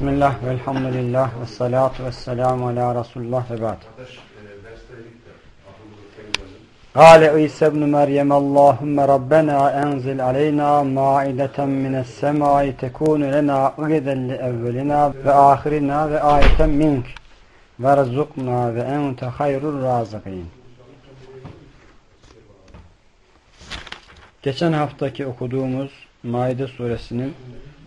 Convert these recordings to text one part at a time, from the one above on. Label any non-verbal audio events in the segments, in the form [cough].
Bismillah, velhamdülillah, ve salatu ve selamu ala Resulullah ve ba'd. Kale İsa ibn Meryem Allahümme Rabbena enzil aleyna maideten mines semai tekunu lena ugiden li evvelina ve ahirina ve ayeten mink ve rızukna ve ente hayrul razıkin. Geçen haftaki okuduğumuz Maide suresinin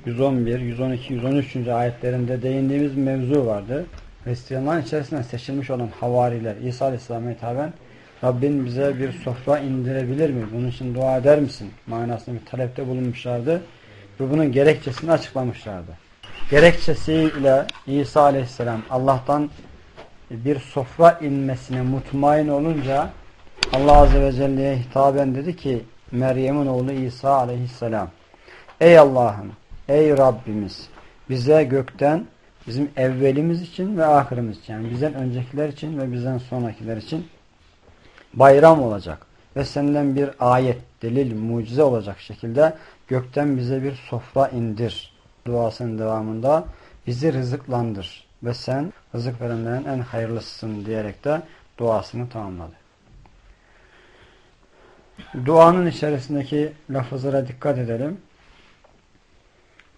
111, 112, 113. ayetlerinde değindiğimiz mevzu vardı. Hristiyanların içerisinden seçilmiş olan havariler İsa Aleyhisselam'a hitaben Rabbin bize bir sofra indirebilir mi? Bunun için dua eder misin? Manasında bir talepte bulunmuşlardı. Ve bunun gerekçesini açıklamışlardı. Gerekçesiyle İsa Aleyhisselam Allah'tan bir sofra inmesine mutmain olunca Allah Azze ve Celle'ye hitaben dedi ki Meryem'in oğlu İsa Aleyhisselam Ey Allah'ım Ey Rabbimiz bize gökten bizim evvelimiz için ve ahirimiz için yani bizden öncekiler için ve bizden sonrakiler için bayram olacak ve senden bir ayet, delil, mucize olacak şekilde gökten bize bir sofra indir duasının devamında bizi rızıklandır ve sen rızık verenlerin en hayırlısısın diyerek de duasını tamamladı. Duanın içerisindeki lafızlara dikkat edelim.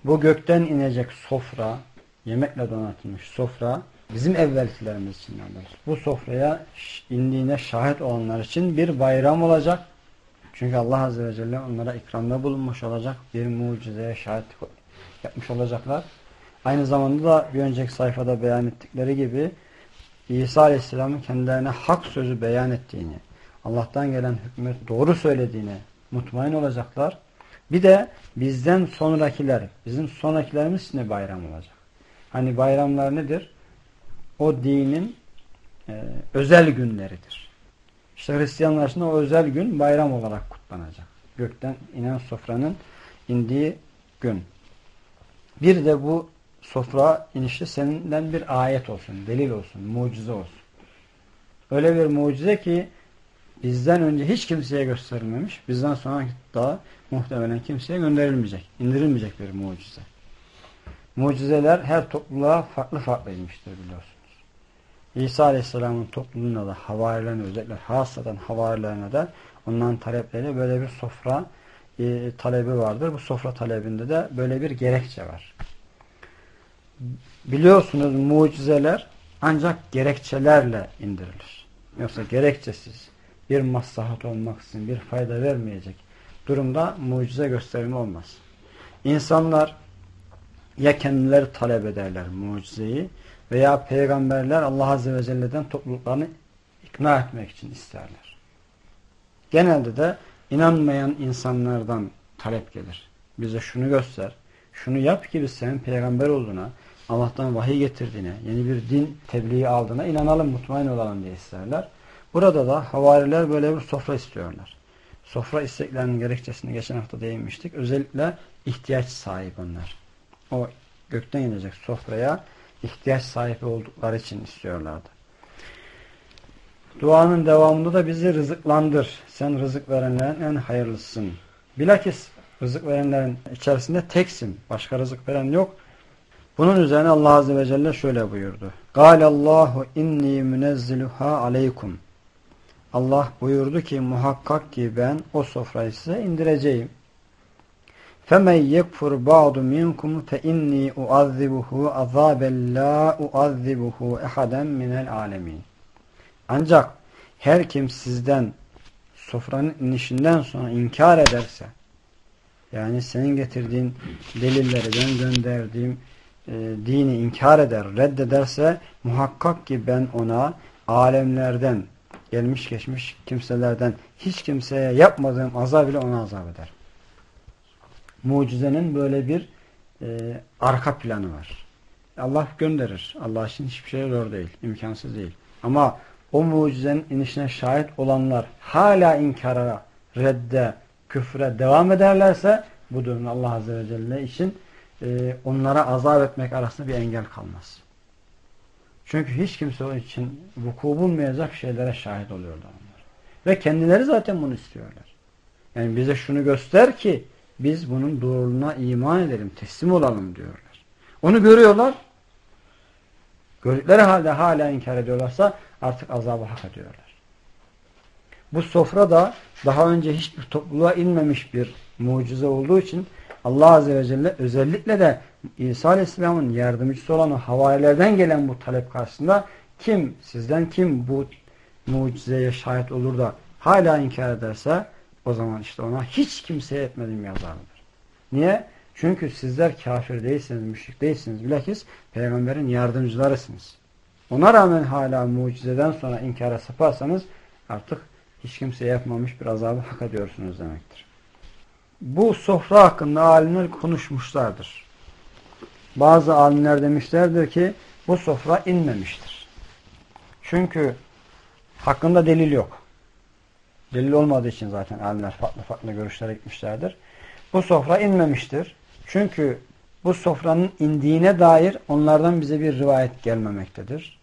Bu gökten inecek sofra, yemekle donatılmış sofra bizim evvelkilerimiz için alır. Bu sofraya indiğine şahit olanlar için bir bayram olacak. Çünkü Allah Azze ve Celle onlara ikramda bulunmuş olacak. Bir mucizeye şahit yapmış olacaklar. Aynı zamanda da bir önceki sayfada beyan ettikleri gibi İsa Aleyhisselam'ın kendilerine hak sözü beyan ettiğini, Allah'tan gelen hükmet doğru söylediğini mutmain olacaklar. Bir de bizden sonrakiler, bizim sonrakilerimiz de bayram olacak. Hani bayramlar nedir? O dinin e, özel günleridir. İşte Hristiyanlar için o özel gün bayram olarak kutlanacak. Gökten inen sofranın indiği gün. Bir de bu sofra inişte seninden bir ayet olsun, delil olsun, mucize olsun. Öyle bir mucize ki bizden önce hiç kimseye gösterilmemiş, bizden sonra daha muhtemelen kimseye gönderilmeyecek, indirilmeyecek bir mucize. Mucizeler her topluluğa farklı farklıymıştır biliyorsunuz. İsa Aleyhisselam'ın topluluğuna da havarilerine özellikle hasadan havarilerine de onların talepleri böyle bir sofra e, talebi vardır. Bu sofra talebinde de böyle bir gerekçe var. Biliyorsunuz mucizeler ancak gerekçelerle indirilir. Yoksa gerekçesiz bir maslahat olmaksızın bir fayda vermeyecek durumda mucize gösterimi olmaz. İnsanlar ya kendileri talep ederler mucizeyi veya peygamberler Allah Azze ve Celle'den topluluklarını ikna etmek için isterler. Genelde de inanmayan insanlardan talep gelir. Bize şunu göster, şunu yap ki biz senin peygamber olduğuna, Allah'tan vahiy getirdiğine, yeni bir din tebliği aldığına inanalım, mutmain olalım diye isterler. Burada da havariler böyle bir sofra istiyorlar. Sofra isteklerinin gerekçesini geçen hafta değinmiştik. Özellikle ihtiyaç sahibi onlar. O gökten inecek sofraya ihtiyaç sahibi oldukları için istiyorlardı. Duanın devamında da bizi rızıklandır. Sen rızık verenlerin en hayırlısın. Bilakis rızık verenlerin içerisinde teksin. Başka rızık veren yok. Bunun üzerine Allah Azze ve Celle şöyle buyurdu. Allahu inni münezziluha aleykum. Allah buyurdu ki muhakkak ki ben o sofrayı size indireceğim. فَمَنْ يَكْفُرْ بَعْضُ مِنْكُمْ فَاِنِّي اُعَذِّبُهُ عَذَابًا لَا اُعَذِّبُهُ اَحَدًا مِنَ الْعَالَمِينَ Ancak her kim sizden sofranın inişinden sonra inkar ederse yani senin getirdiğin delilleri ben gönderdiğim e, dini inkar eder, reddederse muhakkak ki ben ona alemlerden gelmiş geçmiş kimselerden hiç kimseye yapmadığım azab ile ona azap eder. Mucizenin böyle bir e, arka planı var. Allah gönderir. Allah için hiçbir şey zor değil. imkansız değil. Ama o mucizenin inişine şahit olanlar hala inkara, redde, küfre devam ederlerse bu durumda Allah Azze ve Celle için e, onlara azap etmek arasında bir engel kalmaz. Çünkü hiç kimse o için vuku bulmayacak şeylere şahit oluyorlar onlar. Ve kendileri zaten bunu istiyorlar. Yani bize şunu göster ki biz bunun doğruluğuna iman edelim, teslim olalım diyorlar. Onu görüyorlar gördükleri halde hala inkar ediyorlarsa artık azabı hak ediyorlar. Bu sofra da daha önce hiçbir topluluğa inmemiş bir mucize olduğu için Allah Azze ve Celle özellikle de İsa Aleyhisselam'ın yardımcısı olan o havarilerden gelen bu talep karşısında kim, sizden kim bu mucizeye şahit olur da hala inkar ederse o zaman işte ona hiç kimseye etmedim yazarlıdır. Niye? Çünkü sizler kafir değilsiniz, müşrik değilsiniz. Bilakis peygamberin yardımcılarısınız. Ona rağmen hala mucizeden sonra inkara saparsanız artık hiç kimseye yapmamış bir azabı hak ediyorsunuz demektir. Bu sofra hakkında alimler konuşmuşlardır. Bazı alimler demişlerdir ki bu sofra inmemiştir. Çünkü hakkında delil yok. Delil olmadığı için zaten alimler farklı farklı görüşlere gitmişlerdir. Bu sofra inmemiştir. Çünkü bu sofranın indiğine dair onlardan bize bir rivayet gelmemektedir.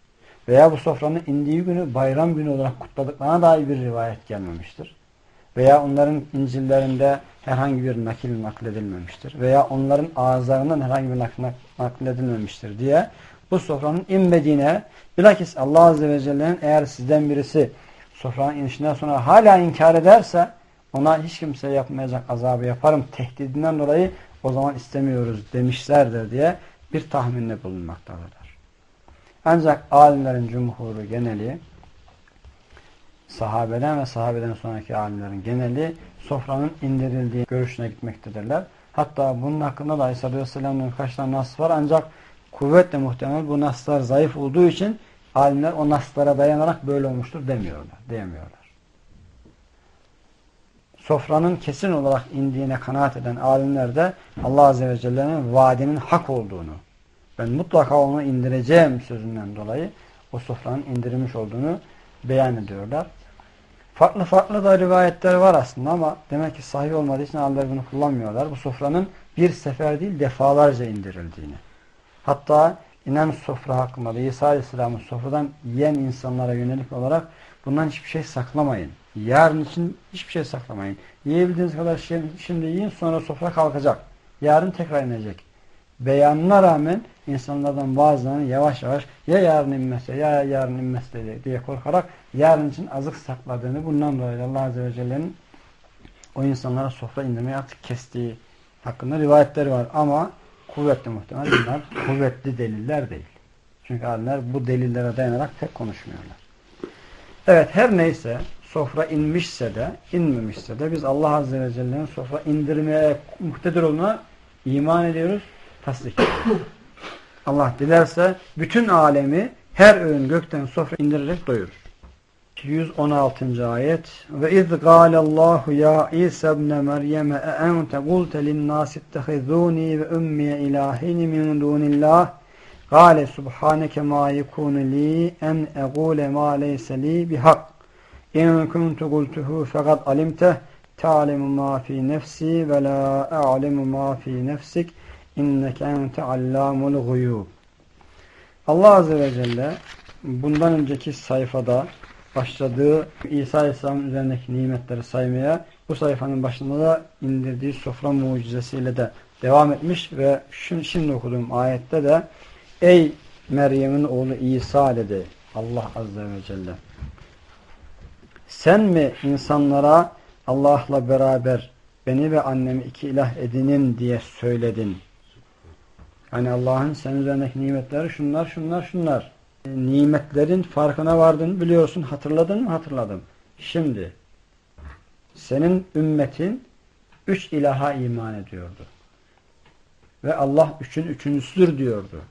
Veya bu sofranın indiği günü bayram günü olarak kutladıklarına dair bir rivayet gelmemiştir. Veya onların incillerinde herhangi bir nakil nakledilmemiştir. Veya onların ağızlarından herhangi bir nakil nakledilmemiştir diye bu sofranın inmediğine bilakis Allah Azze ve Celle'nin eğer sizden birisi sofranın inişinden sonra hala inkar ederse ona hiç kimse yapmayacak azabı yaparım tehdidinden dolayı o zaman istemiyoruz demişlerdir diye bir tahminde bulunmaktadırlar. Ancak alimlerin cumhuru geneli sahabeden ve sahabeden sonraki alimlerin geneli sofranın indirildiği görüşüne gitmektedirler. Hatta bunun hakkında da Aleyhisselatü Vesselam'ın kaç tane nas var ancak kuvvetle muhtemel bu naslar zayıf olduğu için alimler o naslara dayanarak böyle olmuştur demiyorlar, diyemiyorlar. Sofranın kesin olarak indiğine kanaat eden alimler de Allah Azze ve Celle'nin vaadinin hak olduğunu, ben mutlaka onu indireceğim sözünden dolayı o sofranın indirilmiş olduğunu beyan ediyorlar. Farklı farklı da rivayetler var aslında ama demek ki sahih olmadığı için alimler bunu kullanmıyorlar. Bu sofranın bir sefer değil defalarca indirildiğini. Hatta inen sofra hakkında da İsa Aleyhisselam'ın sofradan yiyen insanlara yönelik olarak bundan hiçbir şey saklamayın. Yarın için hiçbir şey saklamayın. Yiyebildiğiniz kadar şey, şimdi yiyin sonra sofra kalkacak. Yarın tekrar inecek. Beyanına rağmen insanlardan bazılarının yavaş yavaş ya yarın inmezse ya yarın inmezse diye korkarak yarın için azık sakladığını bundan dolayı Allah Azze ve Celle'nin o insanlara sofra indirmeyi artık kestiği hakkında rivayetleri var ama kuvvetli muhtemel bunlar [coughs] kuvvetli deliller değil. Çünkü alimler bu delillere dayanarak pek konuşmuyorlar. Evet her neyse sofra inmişse de inmemişse de biz Allah Azze ve Celle'nin sofra indirmeye muhtedir olduğuna iman ediyoruz, tasdik. Allah dilerse bütün alemi her öğün gökten sofra indirerek doyurur. 116. ayet ve iz gâlallahu ya İsa ibn Meryem e ente gulte linnâs ittehizûni ve ummiye ilâhini min dûnillah Gâle subhaneke mâ yekûnu li en egûle mâ leyse li bihak in kuntu gultuhu fekad alimteh ta'lemu mâ fî nefsi ve lâ a'lemu mâ fî nefsik inneke ente allamul guyub Allah Azze ve Celle bundan önceki sayfada başladığı İsa Aleyhisselam'ın üzerindeki nimetleri saymaya bu sayfanın başında da indirdiği sofra mucizesiyle de devam etmiş ve şimdi okuduğum ayette de Ey Meryem'in oğlu İsa dedi Allah Azze ve Celle sen mi insanlara Allah'la beraber beni ve annemi iki ilah edinin diye söyledin. Yani Allah'ın senin üzerindeki nimetleri şunlar şunlar şunlar nimetlerin farkına vardın biliyorsun. Hatırladın mı? Hatırladım. Şimdi senin ümmetin üç ilaha iman ediyordu. Ve Allah üçün üçüncüsüdür diyordu.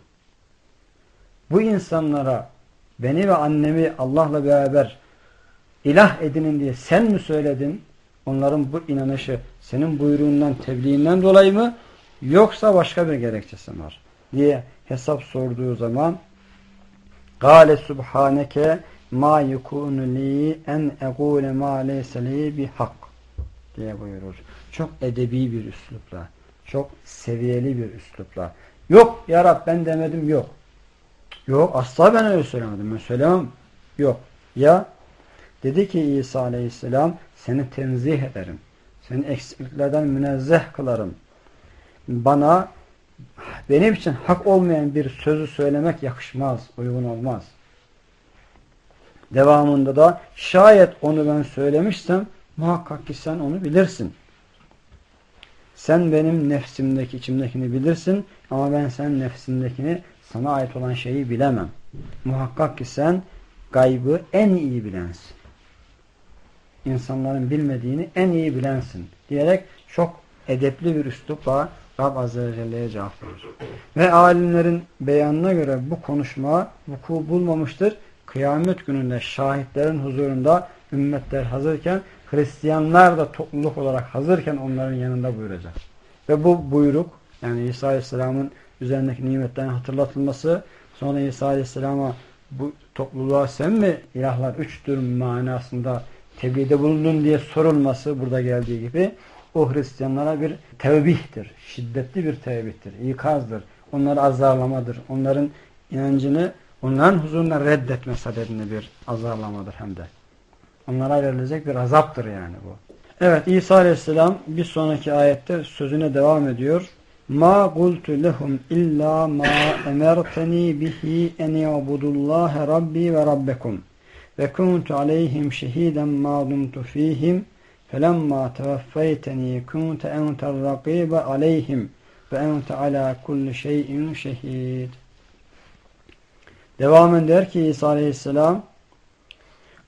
Bu insanlara beni ve annemi Allah'la beraber ilah edinin diye sen mi söyledin? Onların bu inanışı senin buyruğundan, tebliğinden dolayı mı? Yoksa başka bir gerekçesi var? diye hesap sorduğu zaman Gale subhaneke ma yekunu li en egule ma leyse li bihak diye buyurur. Çok edebi bir üslupla. Çok seviyeli bir üslupla. Yok ya Rab ben demedim yok. Yok asla ben öyle söylemedim. Ben söylemem. Yok. Ya dedi ki İsa aleyhisselam seni tenzih ederim. Seni eksikliklerden münezzeh kılarım. Bana benim için hak olmayan bir sözü söylemek yakışmaz, uygun olmaz. Devamında da şayet onu ben söylemişsem muhakkak ki sen onu bilirsin. Sen benim nefsimdeki, içimdekini bilirsin ama ben sen nefsimdekini sana ait olan şeyi bilemem. Muhakkak ki sen gaybı en iyi bilensin. İnsanların bilmediğini en iyi bilensin. Diyerek çok edepli bir üslupla Rab Azze ve Celle'ye cevap verir. Ve alimlerin beyanına göre bu konuşma vuku bulmamıştır. Kıyamet gününde şahitlerin huzurunda ümmetler hazırken Hristiyanlar da topluluk olarak hazırken onların yanında buyuracak. Ve bu buyruk yani İsa Aleyhisselam'ın üzerindeki nimetlerin hatırlatılması sonra İsa Aleyhisselam'a bu topluluğa sen mi ilahlar üçtür manasında tebliğde bulundun diye sorulması burada geldiği gibi o Hristiyanlara bir tevbihtir. Şiddetli bir tevbihtir. ikazdır. Onları azarlamadır. Onların inancını onların huzurunda reddetme sebebinde bir azarlamadır hem de. Onlara verilecek bir azaptır yani bu. Evet İsa Aleyhisselam bir sonraki ayette sözüne devam ediyor. Ma qultu lehum illa ma emerteni bihi en ya'budullaha rabbi ve rabbekum ve kuntu aleyhim şehiden ma dumtu fihim felemma tevaffeyteni kunte entel rakibe aleyhim ve ente ala kulli şeyin şehid. Devam eder ki İsa Aleyhisselam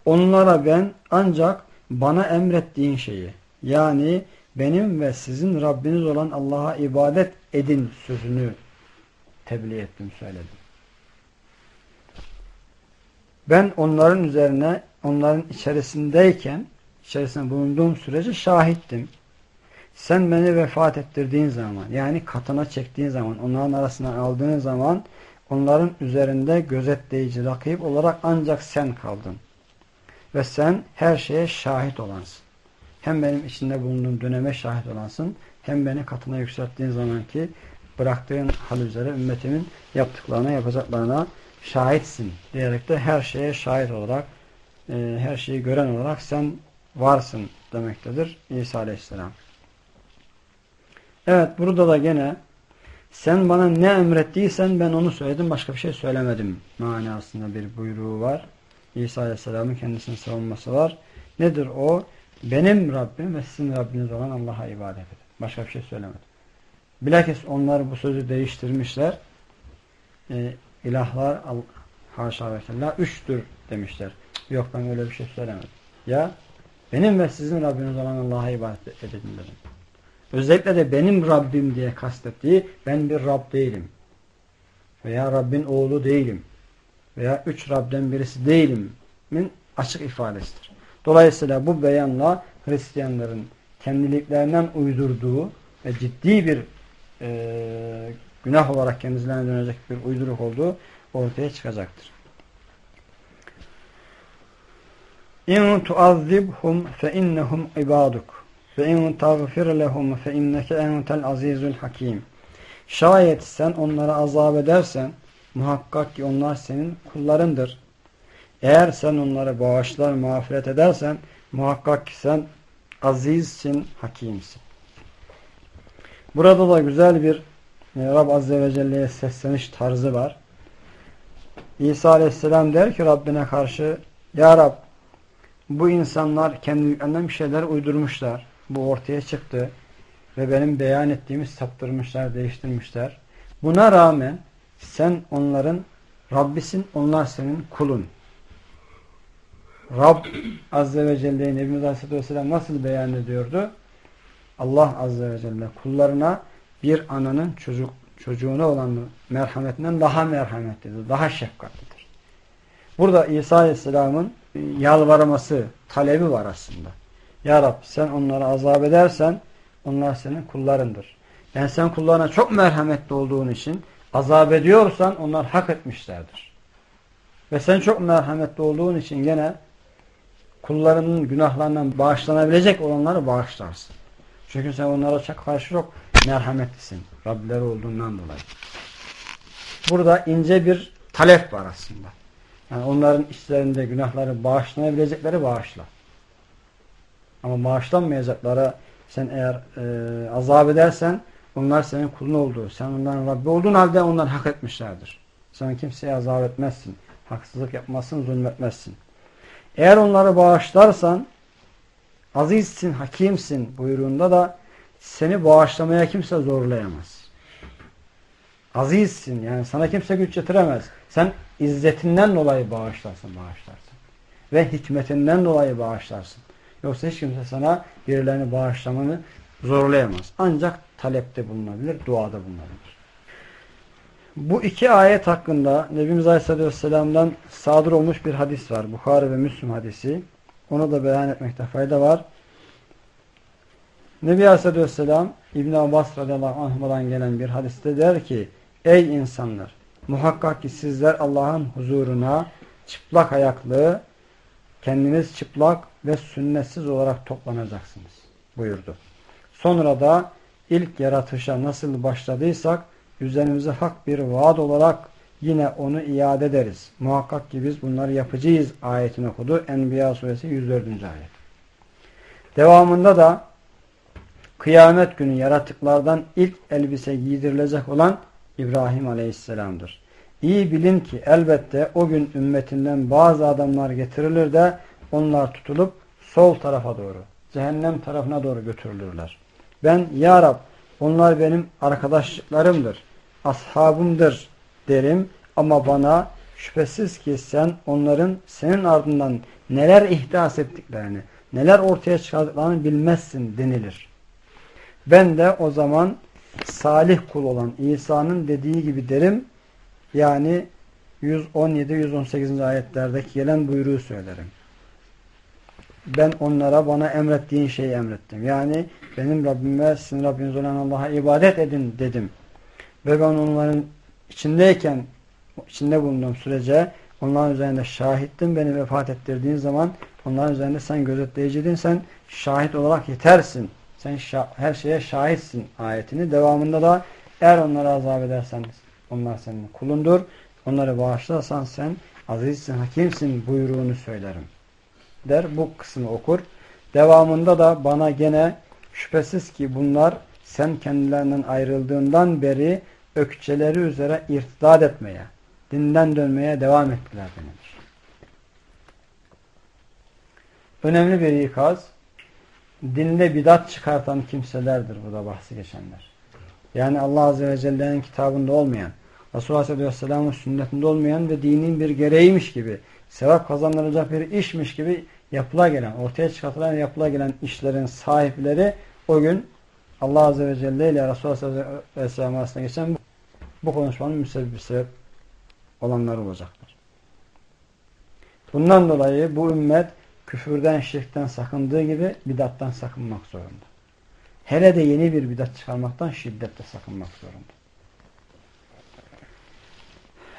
Onlara ben ancak bana emrettiğin şeyi yani benim ve sizin Rabbiniz olan Allah'a ibadet edin sözünü tebliğ ettim söyledim. Ben onların üzerine onların içerisindeyken içerisinde bulunduğum sürece şahittim. Sen beni vefat ettirdiğin zaman yani katına çektiğin zaman onların arasına aldığın zaman onların üzerinde gözetleyici rakip olarak ancak sen kaldın. Ve sen her şeye şahit olansın. Hem benim içinde bulunduğum döneme şahit olansın, hem beni katına yükselttiğin zamanki bıraktığın hal üzere ümmetimin yaptıklarına, yapacaklarına şahitsin diyerek de her şeye şahit olarak, e, her şeyi gören olarak sen varsın demektedir İsa Aleyhisselam. Evet burada da gene sen bana ne emrettiysen ben onu söyledim başka bir şey söylemedim manasında bir buyruğu var. İsa Aleyhisselam'ın kendisini savunması var. Nedir o? Benim Rabbim ve sizin Rabbiniz olan Allah'a ibadet edin. Başka bir şey söylemedim. Bilakis onlar bu sözü değiştirmişler. E, ilahlar haşa ve üçtür demişler. Yok ben öyle bir şey söylemedim. Ya benim ve sizin Rabbiniz olan Allah'a ibadet edin dedim. Özellikle de benim Rabbim diye kastettiği ben bir Rab değilim. Veya Rabbin oğlu değilim veya üç Rab'den birisi değilimin açık ifadesidir. Dolayısıyla bu beyanla Hristiyanların kendiliklerinden uydurduğu ve ciddi bir e, günah olarak kendilerine dönecek bir uyduruk olduğu ortaya çıkacaktır. İn tuazzibhum fe innehum ibaduk ve in tagfir lehum fe inneke entel azizul hakim. Şayet sen onlara azap edersen Muhakkak ki onlar senin kullarındır. Eğer sen onları bağışlar, mağfiret edersen muhakkak ki sen azizsin, hakimsin. Burada da güzel bir e, Rab Azze ve Celle'ye sesleniş tarzı var. İsa Aleyhisselam der ki Rabbine karşı Ya Rab bu insanlar kendilerinden bir şeyler uydurmuşlar. Bu ortaya çıktı. Ve benim beyan ettiğimi saptırmışlar, değiştirmişler. Buna rağmen sen onların Rabbisin, onlar senin kulun. Rab Azze ve Celle'yi Nebimiz Aleyhisselatü Vesselam nasıl beyan ediyordu? Allah Azze ve Celle kullarına bir ananın çocuk çocuğuna olan merhametinden daha merhametlidir, daha şefkatlidir. Burada İsa Aleyhisselam'ın yalvarması, talebi var aslında. Ya Rab sen onları azap edersen onlar senin kullarındır. Yani sen kullarına çok merhametli olduğun için azap ediyorsan onlar hak etmişlerdir. Ve sen çok merhametli olduğun için gene kullarının günahlarından bağışlanabilecek olanları bağışlarsın. Çünkü sen onlara çok karşı çok merhametlisin. Rabbileri olduğundan dolayı. Burada ince bir talep var aslında. Yani onların işlerinde günahları bağışlanabilecekleri bağışla. Ama bağışlanmayacaklara sen eğer e, azap edersen Onlar senin kulun olduğu, sen onların Rabbi olduğun halde onlar hak etmişlerdir. Sen kimseye azap etmezsin. Haksızlık yapmazsın, zulmetmezsin. Eğer onları bağışlarsan azizsin, hakimsin buyruğunda da seni bağışlamaya kimse zorlayamaz. Azizsin yani sana kimse güç getiremez. Sen izzetinden dolayı bağışlarsın, bağışlarsın. Ve hikmetinden dolayı bağışlarsın. Yoksa hiç kimse sana birilerini bağışlamanı zorlayamaz. Ancak talepte bulunabilir, duada bulunabilir. Bu iki ayet hakkında Nebimiz Aleyhisselatü Vesselam'dan sadır olmuş bir hadis var. Bukhari ve Müslüm hadisi. Onu da beyan etmekte fayda var. Nebi Aleyhisselatü Vesselam İbn Abbas radıyallahu anh'dan gelen bir hadiste der ki Ey insanlar! Muhakkak ki sizler Allah'ın huzuruna çıplak ayaklı, kendiniz çıplak ve sünnetsiz olarak toplanacaksınız buyurdu. Sonra da ilk yaratışa nasıl başladıysak üzerimize hak bir vaat olarak yine onu iade ederiz. Muhakkak ki biz bunları yapacağız ayetini okudu. Enbiya suresi 104. ayet. Devamında da kıyamet günü yaratıklardan ilk elbise giydirilecek olan İbrahim aleyhisselamdır. İyi bilin ki elbette o gün ümmetinden bazı adamlar getirilir de onlar tutulup sol tarafa doğru, cehennem tarafına doğru götürülürler. Ben ya Rab onlar benim arkadaşlarımdır, ashabımdır derim ama bana şüphesiz ki sen onların senin ardından neler ihdas ettiklerini, neler ortaya çıkardıklarını bilmezsin denilir. Ben de o zaman salih kul olan İsa'nın dediği gibi derim. Yani 117-118. ayetlerdeki gelen buyruğu söylerim. Ben onlara bana emrettiğin şeyi emrettim. Yani benim Rabbime sizin Rabbiniz olan Allah'a ibadet edin dedim. Ve ben onların içindeyken içinde bulunduğum sürece onların üzerinde şahittim. Beni vefat ettirdiğin zaman onların üzerinde sen gözetleyiciydin. Sen şahit olarak yetersin. Sen her şeye şahitsin ayetini. Devamında da eğer onları azap edersen onlar senin kulundur. Onları bağışlarsan sen azizsin, hakimsin buyruğunu söylerim. Der bu kısmı okur. Devamında da bana gene şüphesiz ki bunlar sen kendilerinden ayrıldığından beri ökçeleri üzere irtidat etmeye, dinden dönmeye devam ettiler denilir. Önemli bir ikaz dinde bidat çıkartan kimselerdir burada bahsi geçenler. Yani Allah Azze ve Celle'nin kitabında olmayan, Resulullah Aleyhisselam'ın sünnetinde olmayan ve dinin bir gereğiymiş gibi, sevap kazanılacak bir işmiş gibi yapıla gelen, ortaya çıkartılan yapıla gelen işlerin sahipleri o gün Allah Azze ve Celle ile Resulullah Aleyhisselam arasında geçen bu, konuşmanın müsebbibi olanlar olacaktır. Bundan dolayı bu ümmet küfürden, şirkten sakındığı gibi bidattan sakınmak zorunda. Hele de yeni bir bidat çıkarmaktan şiddetle sakınmak zorunda.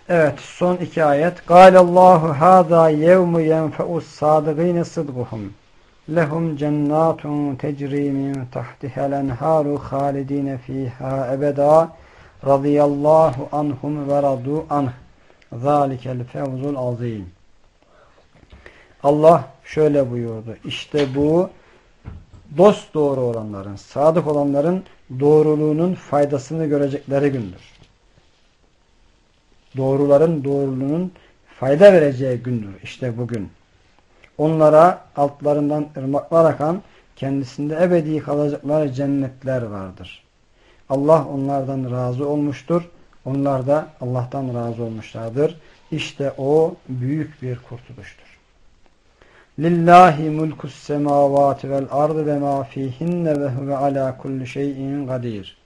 Evet son iki ayet. Allahu hâzâ yevmu yenfe'us sâdıgîne sıdguhum. Lehum cennâtun tecrî min tahtihel enhâru hâlidîne fîhâ ebedâ radıyallahu anhum ve radû anh. Zâlikel fevzul azîm. Allah şöyle buyurdu. İşte bu dost doğru olanların, sadık olanların doğruluğunun faydasını görecekleri gündür. Doğruların doğruluğunun fayda vereceği gündür. İşte bugün. Onlara altlarından ırmaklar akan, kendisinde ebedi kalacakları cennetler vardır. Allah onlardan razı olmuştur. Onlar da Allah'tan razı olmuşlardır. İşte o büyük bir kurtuluştur. Lillahi mulkus semavati vel ardı ve ma fihinne ve huve ala kulli şeyin kadir.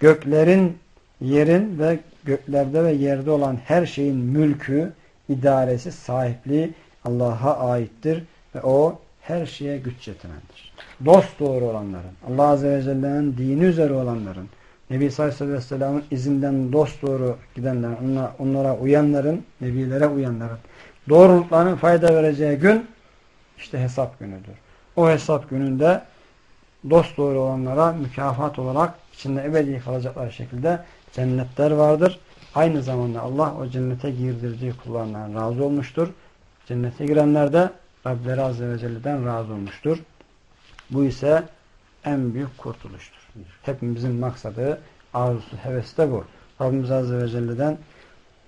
Göklerin, yerin ve göklerde ve yerde olan her şeyin mülkü, idaresi, sahipliği Allah'a aittir ve o her şeye güç yetenendir. Dost doğru olanların, Allah Azze ve Celle'nin dini üzere olanların, Nebi Sallallahu Aleyhi ve Sellem'in izinden dost doğru gidenlerin, onlara, onlara uyanların, Nebilere uyanların doğruluklarının fayda vereceği gün işte hesap günüdür. O hesap gününde dost doğru olanlara mükafat olarak içinde ebedi kalacaklar şekilde cennetler vardır. Aynı zamanda Allah o cennete girdirdiği kullarından razı olmuştur. Cennete girenler de Rableri Azze ve Celle'den razı olmuştur. Bu ise en büyük kurtuluştur. Hepimizin maksadı, arzusu, hevesi de bu. Rabbimiz Azze ve Celle'den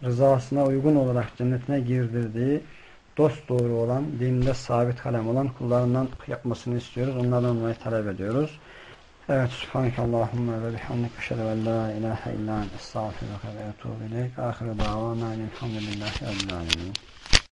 rızasına uygun olarak cennetine girdirdiği dost doğru olan, dininde sabit kalem olan kullarından yapmasını istiyoruz. Onlardan olmayı talep ediyoruz. Evet, Subhaneke Allahümme ve bihamdik eşhedü en la ilahe illa ente estağfiruke ve etûbü ileyk. Ahiru davana elhamdülillahi rabbil.